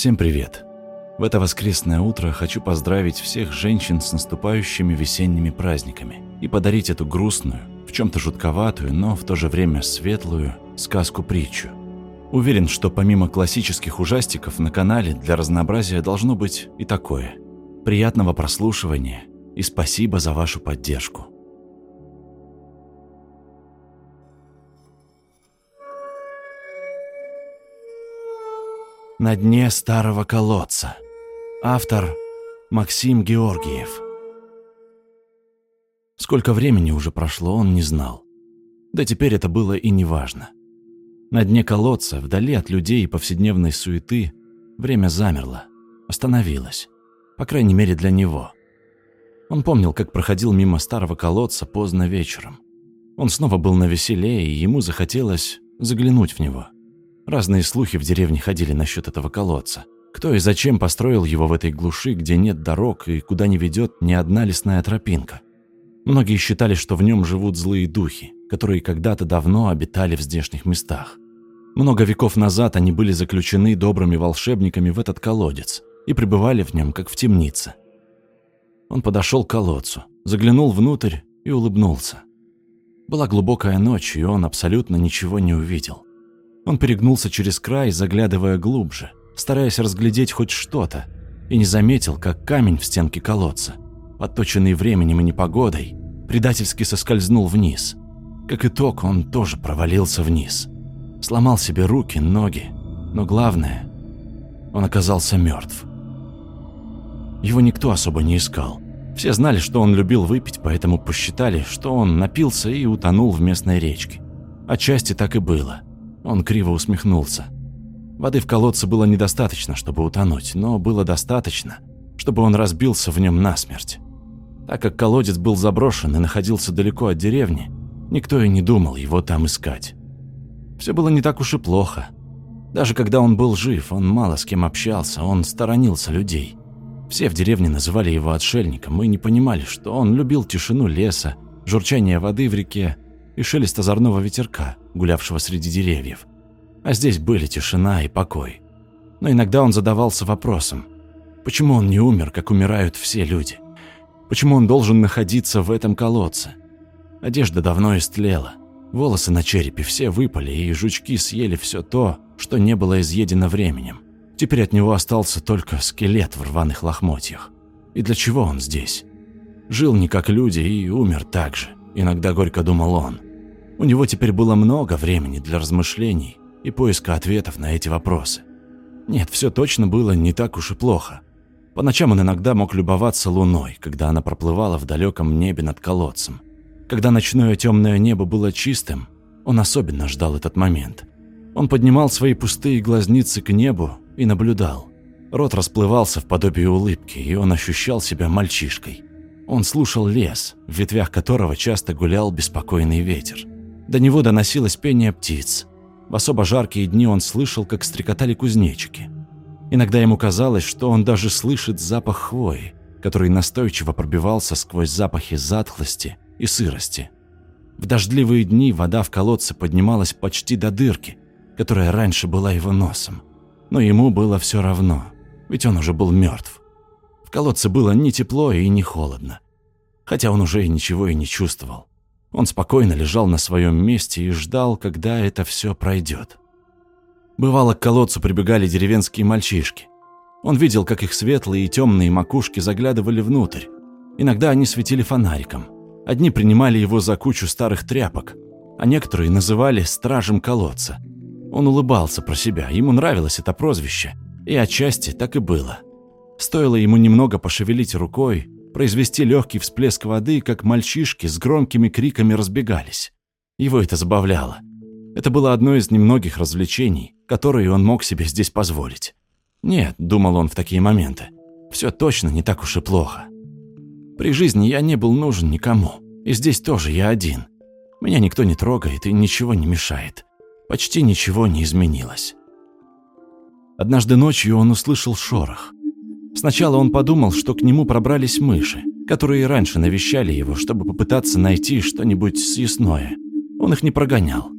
Всем привет! В это воскресное утро хочу поздравить всех женщин с наступающими весенними праздниками и подарить эту грустную, в чем-то жутковатую, но в то же время светлую сказку-притчу. Уверен, что помимо классических ужастиков на канале для разнообразия должно быть и такое. Приятного прослушивания и спасибо за вашу поддержку. На дне старого колодца. Автор Максим Георгиев. Сколько времени уже прошло, он не знал. Да теперь это было и не важно. На дне колодца, вдали от людей и повседневной суеты, время замерло, остановилось. По крайней мере для него. Он помнил, как проходил мимо старого колодца поздно вечером. Он снова был на веселе, и ему захотелось заглянуть в него – Разные слухи в деревне ходили насчет этого колодца. Кто и зачем построил его в этой глуши, где нет дорог и куда не ведет ни одна лесная тропинка. Многие считали, что в нем живут злые духи, которые когда-то давно обитали в здешних местах. Много веков назад они были заключены добрыми волшебниками в этот колодец и пребывали в нем, как в темнице. Он подошел к колодцу, заглянул внутрь и улыбнулся. Была глубокая ночь, и он абсолютно ничего не увидел. Он перегнулся через край, заглядывая глубже, стараясь разглядеть хоть что-то, и не заметил, как камень в стенке колодца, подточенный временем и непогодой, предательски соскользнул вниз. Как итог, он тоже провалился вниз. Сломал себе руки, ноги, но главное, он оказался мертв. Его никто особо не искал. Все знали, что он любил выпить, поэтому посчитали, что он напился и утонул в местной речке. Отчасти так и было – он криво усмехнулся. Воды в колодце было недостаточно, чтобы утонуть, но было достаточно, чтобы он разбился в нем насмерть. Так как колодец был заброшен и находился далеко от деревни, никто и не думал его там искать. Все было не так уж и плохо. Даже когда он был жив, он мало с кем общался, он сторонился людей. Все в деревне называли его отшельником и не понимали, что он любил тишину леса, журчание воды в реке и шелест озорного ветерка, гулявшего среди деревьев. А здесь были тишина и покой. Но иногда он задавался вопросом, почему он не умер, как умирают все люди? Почему он должен находиться в этом колодце? Одежда давно истлела, волосы на черепе все выпали, и жучки съели все то, что не было изъедено временем. Теперь от него остался только скелет в рваных лохмотьях. И для чего он здесь? Жил не как люди и умер так же, иногда горько думал он. У него теперь было много времени для размышлений и поиска ответов на эти вопросы. Нет, все точно было не так уж и плохо. По ночам он иногда мог любоваться луной, когда она проплывала в далеком небе над колодцем. Когда ночное темное небо было чистым, он особенно ждал этот момент. Он поднимал свои пустые глазницы к небу и наблюдал. Рот расплывался в подобии улыбки, и он ощущал себя мальчишкой. Он слушал лес, в ветвях которого часто гулял беспокойный ветер. До него доносилось пение птиц. В особо жаркие дни он слышал, как стрекотали кузнечики. Иногда ему казалось, что он даже слышит запах хвои, который настойчиво пробивался сквозь запахи затхлости и сырости. В дождливые дни вода в колодце поднималась почти до дырки, которая раньше была его носом. Но ему было все равно, ведь он уже был мертв. В колодце было ни тепло и ни холодно, хотя он уже ничего и не чувствовал. Он спокойно лежал на своем месте и ждал, когда это все пройдет. Бывало, к колодцу прибегали деревенские мальчишки. Он видел, как их светлые и темные макушки заглядывали внутрь. Иногда они светили фонариком. Одни принимали его за кучу старых тряпок, а некоторые называли «стражем колодца». Он улыбался про себя, ему нравилось это прозвище, и отчасти так и было. Стоило ему немного пошевелить рукой, произвести легкий всплеск воды, как мальчишки с громкими криками разбегались. Его это забавляло. Это было одно из немногих развлечений, которые он мог себе здесь позволить. Нет, думал он в такие моменты, все точно не так уж и плохо. При жизни я не был нужен никому, и здесь тоже я один. Меня никто не трогает и ничего не мешает. Почти ничего не изменилось. Однажды ночью он услышал шорох. Сначала он подумал, что к нему пробрались мыши, которые раньше навещали его, чтобы попытаться найти что-нибудь съестное. Он их не прогонял.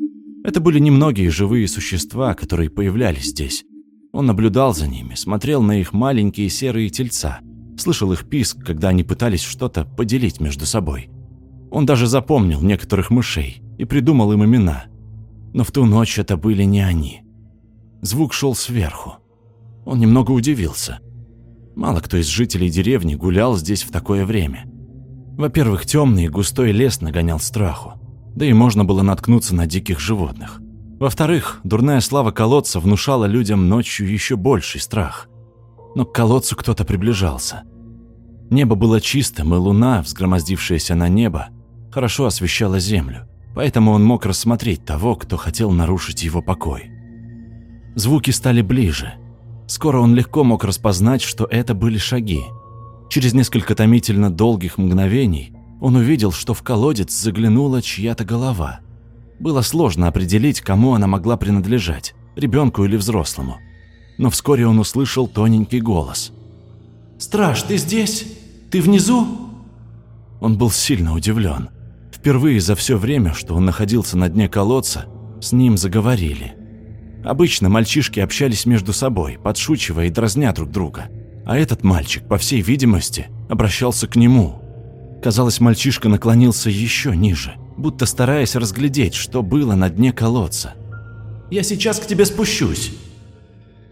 Это были немногие живые существа, которые появлялись здесь. Он наблюдал за ними, смотрел на их маленькие серые тельца, слышал их писк, когда они пытались что-то поделить между собой. Он даже запомнил некоторых мышей и придумал им имена. Но в ту ночь это были не они. Звук шел сверху. Он немного удивился. Мало кто из жителей деревни гулял здесь в такое время. Во-первых, темный и густой лес нагонял страху, да и можно было наткнуться на диких животных. Во-вторых, дурная слава колодца внушала людям ночью еще больший страх. Но к колодцу кто-то приближался. Небо было чистым, и луна, взгромоздившаяся на небо, хорошо освещала землю, поэтому он мог рассмотреть того, кто хотел нарушить его покой. Звуки стали ближе. Скоро он легко мог распознать, что это были шаги. Через несколько томительно долгих мгновений он увидел, что в колодец заглянула чья-то голова. Было сложно определить, кому она могла принадлежать, ребенку или взрослому. Но вскоре он услышал тоненький голос. «Страж, ты здесь? Ты внизу?» Он был сильно удивлен. Впервые за все время, что он находился на дне колодца, с ним заговорили. Обычно мальчишки общались между собой, подшучивая и дразня друг друга. А этот мальчик, по всей видимости, обращался к нему. Казалось, мальчишка наклонился еще ниже, будто стараясь разглядеть, что было на дне колодца. «Я сейчас к тебе спущусь!»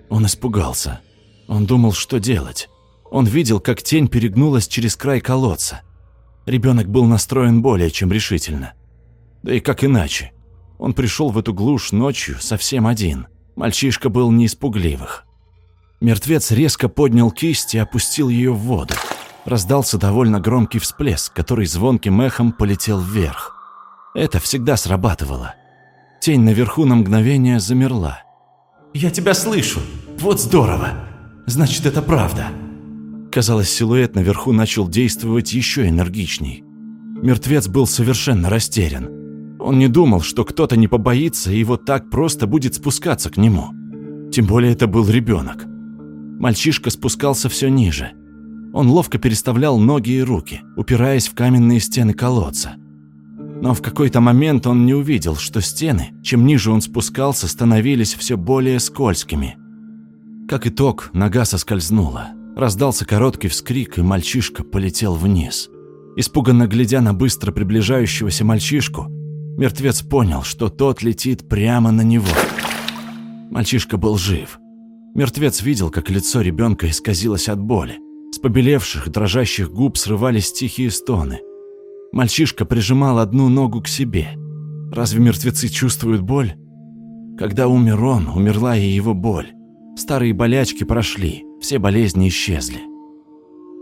Он испугался. Он думал, что делать. Он видел, как тень перегнулась через край колодца. Ребенок был настроен более чем решительно. Да и как иначе? Он пришел в эту глушь ночью совсем один. Мальчишка был не испугливых. Мертвец резко поднял кисть и опустил ее в воду. Раздался довольно громкий всплеск, который звонким эхом полетел вверх. Это всегда срабатывало. Тень наверху на мгновение замерла. «Я тебя слышу! Вот здорово! Значит, это правда!» Казалось, силуэт наверху начал действовать еще энергичней. Мертвец был совершенно растерян. Он не думал, что кто-то не побоится и вот так просто будет спускаться к нему. Тем более это был ребенок. Мальчишка спускался все ниже. Он ловко переставлял ноги и руки, упираясь в каменные стены колодца. Но в какой-то момент он не увидел, что стены, чем ниже он спускался, становились все более скользкими. Как итог, нога соскользнула. Раздался короткий вскрик, и мальчишка полетел вниз. Испуганно глядя на быстро приближающегося мальчишку, мертвец понял, что тот летит прямо на него. Мальчишка был жив. Мертвец видел, как лицо ребенка исказилось от боли. С побелевших, дрожащих губ срывались тихие стоны. Мальчишка прижимал одну ногу к себе. Разве мертвецы чувствуют боль? Когда умер он, умерла и его боль. Старые болячки прошли, все болезни исчезли.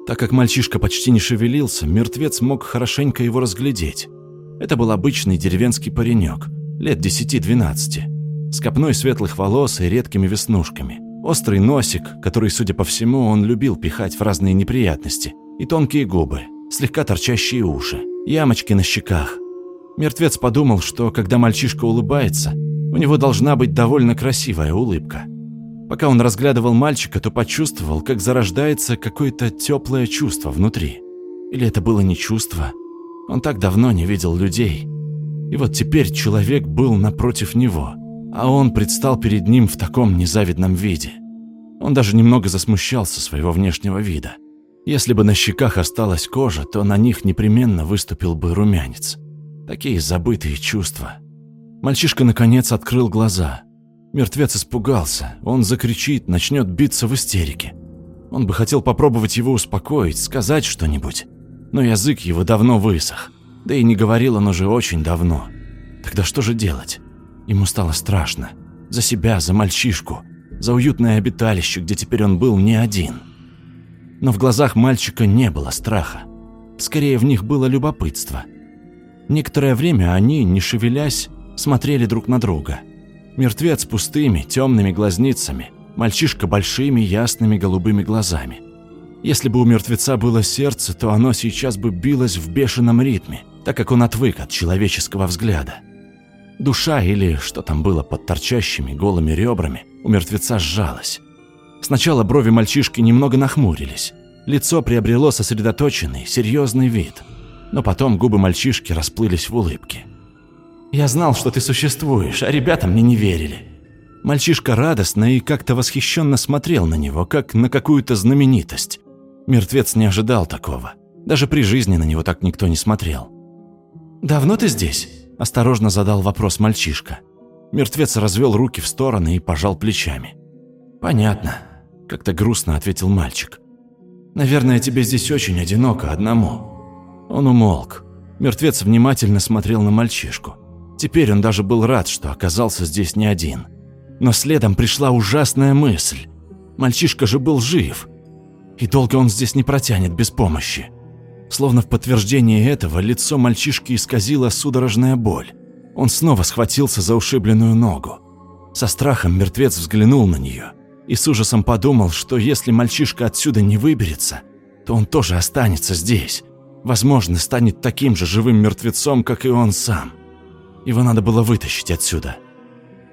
Так как мальчишка почти не шевелился, мертвец мог хорошенько его разглядеть. Это был обычный деревенский паренек, лет 10-12, с копной светлых волос и редкими веснушками, острый носик, который, судя по всему, он любил пихать в разные неприятности, и тонкие губы, слегка торчащие уши, ямочки на щеках. Мертвец подумал, что когда мальчишка улыбается, у него должна быть довольно красивая улыбка – Пока он разглядывал мальчика, то почувствовал, как зарождается какое-то теплое чувство внутри. Или это было не чувство? Он так давно не видел людей. И вот теперь человек был напротив него, а он предстал перед ним в таком незавидном виде. Он даже немного засмущался своего внешнего вида. Если бы на щеках осталась кожа, то на них непременно выступил бы румянец. Такие забытые чувства. Мальчишка наконец открыл глаза – Мертвец испугался. Он закричит, начнет биться в истерике. Он бы хотел попробовать его успокоить, сказать что-нибудь. Но язык его давно высох. Да и не говорил он уже очень давно. Тогда что же делать? Ему стало страшно. За себя, за мальчишку, за уютное обиталище, где теперь он был не один. Но в глазах мальчика не было страха. Скорее, в них было любопытство. Некоторое время они, не шевелясь, смотрели друг на друга – Мертвец пустыми, темными глазницами, мальчишка большими, ясными голубыми глазами. Если бы у мертвеца было сердце, то оно сейчас бы билось в бешеном ритме, так как он отвык от человеческого взгляда. Душа или что там было под торчащими голыми ребрами у мертвеца сжалась. Сначала брови мальчишки немного нахмурились, лицо приобрело сосредоточенный, серьезный вид, но потом губы мальчишки расплылись в улыбке. Я знал, что ты существуешь, а ребята мне не верили. Мальчишка радостно и как-то восхищенно смотрел на него, как на какую-то знаменитость. Мертвец не ожидал такого. Даже при жизни на него так никто не смотрел. «Давно ты здесь?» – осторожно задал вопрос мальчишка. Мертвец развел руки в стороны и пожал плечами. «Понятно», – как-то грустно ответил мальчик. «Наверное, тебе здесь очень одиноко одному». Он умолк. Мертвец внимательно смотрел на мальчишку. Теперь он даже был рад, что оказался здесь не один. Но следом пришла ужасная мысль. Мальчишка же был жив. И долго он здесь не протянет без помощи. Словно в подтверждение этого лицо мальчишки исказила судорожная боль. Он снова схватился за ушибленную ногу. Со страхом мертвец взглянул на нее и с ужасом подумал, что если мальчишка отсюда не выберется, то он тоже останется здесь. Возможно, станет таким же живым мертвецом, как и он сам. Его надо было вытащить отсюда.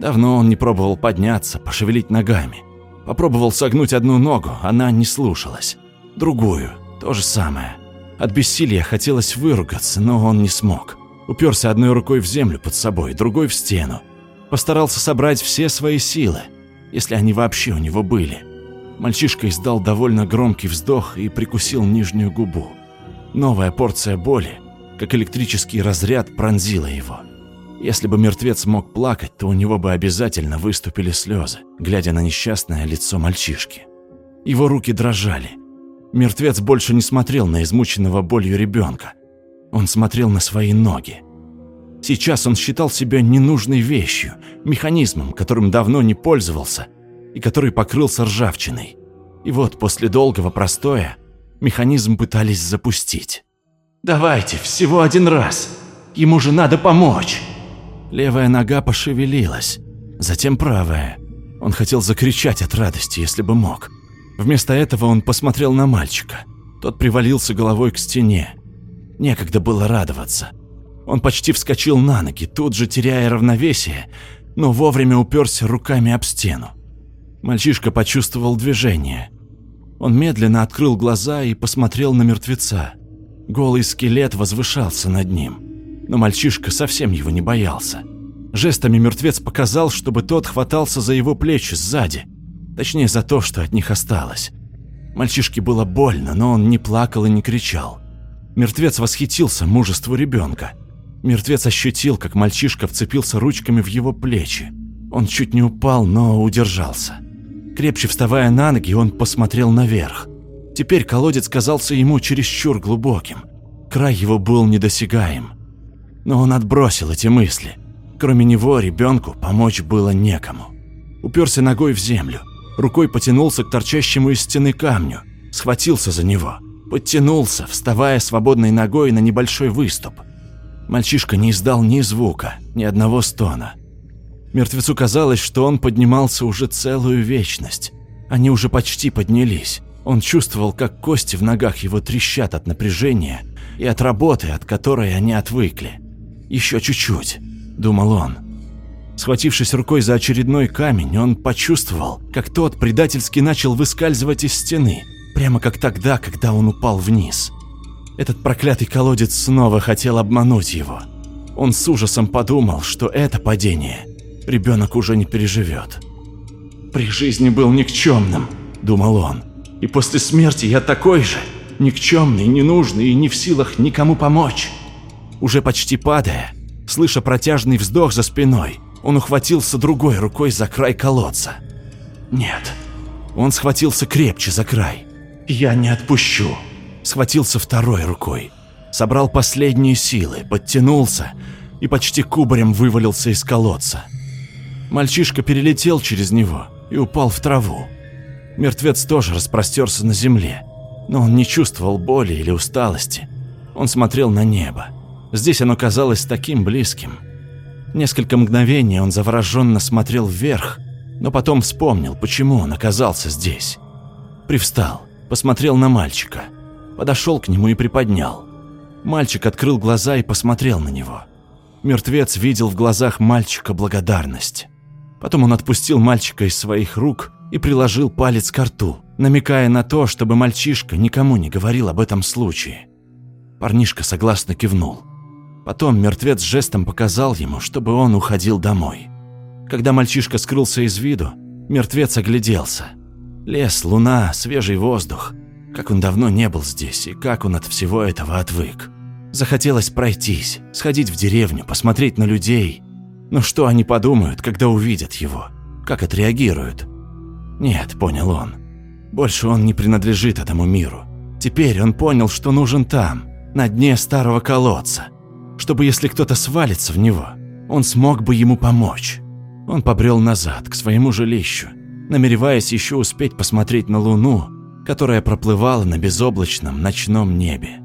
Давно он не пробовал подняться, пошевелить ногами. Попробовал согнуть одну ногу, она не слушалась. Другую, то же самое. От бессилия хотелось выругаться, но он не смог. Уперся одной рукой в землю под собой, другой в стену. Постарался собрать все свои силы, если они вообще у него были. Мальчишка издал довольно громкий вздох и прикусил нижнюю губу. Новая порция боли, как электрический разряд, пронзила его. Если бы мертвец мог плакать, то у него бы обязательно выступили слезы, глядя на несчастное лицо мальчишки. Его руки дрожали. Мертвец больше не смотрел на измученного болью ребенка. Он смотрел на свои ноги. Сейчас он считал себя ненужной вещью, механизмом, которым давно не пользовался и который покрылся ржавчиной. И вот после долгого простоя механизм пытались запустить. «Давайте, всего один раз. Ему же надо помочь!» Левая нога пошевелилась, затем правая. Он хотел закричать от радости, если бы мог. Вместо этого он посмотрел на мальчика. Тот привалился головой к стене. Некогда было радоваться. Он почти вскочил на ноги, тут же теряя равновесие, но вовремя уперся руками об стену. Мальчишка почувствовал движение. Он медленно открыл глаза и посмотрел на мертвеца. Голый скелет возвышался над ним но мальчишка совсем его не боялся. Жестами мертвец показал, чтобы тот хватался за его плечи сзади, точнее за то, что от них осталось. Мальчишке было больно, но он не плакал и не кричал. Мертвец восхитился мужеству ребенка. Мертвец ощутил, как мальчишка вцепился ручками в его плечи. Он чуть не упал, но удержался. Крепче вставая на ноги, он посмотрел наверх. Теперь колодец казался ему чересчур глубоким. Край его был недосягаем. Но он отбросил эти мысли. Кроме него ребенку помочь было некому. Уперся ногой в землю, рукой потянулся к торчащему из стены камню, схватился за него, подтянулся, вставая свободной ногой на небольшой выступ. Мальчишка не издал ни звука, ни одного стона. Мертвецу казалось, что он поднимался уже целую вечность. Они уже почти поднялись. Он чувствовал, как кости в ногах его трещат от напряжения и от работы, от которой они отвыкли. Еще чуть-чуть, думал он. Схватившись рукой за очередной камень, он почувствовал, как тот предательски начал выскальзывать из стены, прямо как тогда, когда он упал вниз. Этот проклятый колодец снова хотел обмануть его. Он с ужасом подумал, что это падение ребенок уже не переживет. «При жизни был никчемным», — думал он, — «и после смерти я такой же, никчемный, ненужный и не в силах никому помочь». Уже почти падая, слыша протяжный вздох за спиной, он ухватился другой рукой за край колодца. Нет, он схватился крепче за край. «Я не отпущу!» Схватился второй рукой, собрал последние силы, подтянулся и почти кубарем вывалился из колодца. Мальчишка перелетел через него и упал в траву. Мертвец тоже распростерся на земле, но он не чувствовал боли или усталости. Он смотрел на небо. Здесь оно казалось таким близким. Несколько мгновений он завороженно смотрел вверх, но потом вспомнил, почему он оказался здесь. Привстал, посмотрел на мальчика, подошел к нему и приподнял. Мальчик открыл глаза и посмотрел на него. Мертвец видел в глазах мальчика благодарность. Потом он отпустил мальчика из своих рук и приложил палец к рту, намекая на то, чтобы мальчишка никому не говорил об этом случае. Парнишка согласно кивнул. Потом мертвец жестом показал ему, чтобы он уходил домой. Когда мальчишка скрылся из виду, мертвец огляделся. Лес, луна, свежий воздух. Как он давно не был здесь и как он от всего этого отвык. Захотелось пройтись, сходить в деревню, посмотреть на людей. Но что они подумают, когда увидят его? Как отреагируют? Нет, понял он. Больше он не принадлежит этому миру. Теперь он понял, что нужен там, на дне старого колодца. Чтобы если кто-то свалится в него, он смог бы ему помочь. Он побрел назад, к своему жилищу, намереваясь еще успеть посмотреть на луну, которая проплывала на безоблачном ночном небе.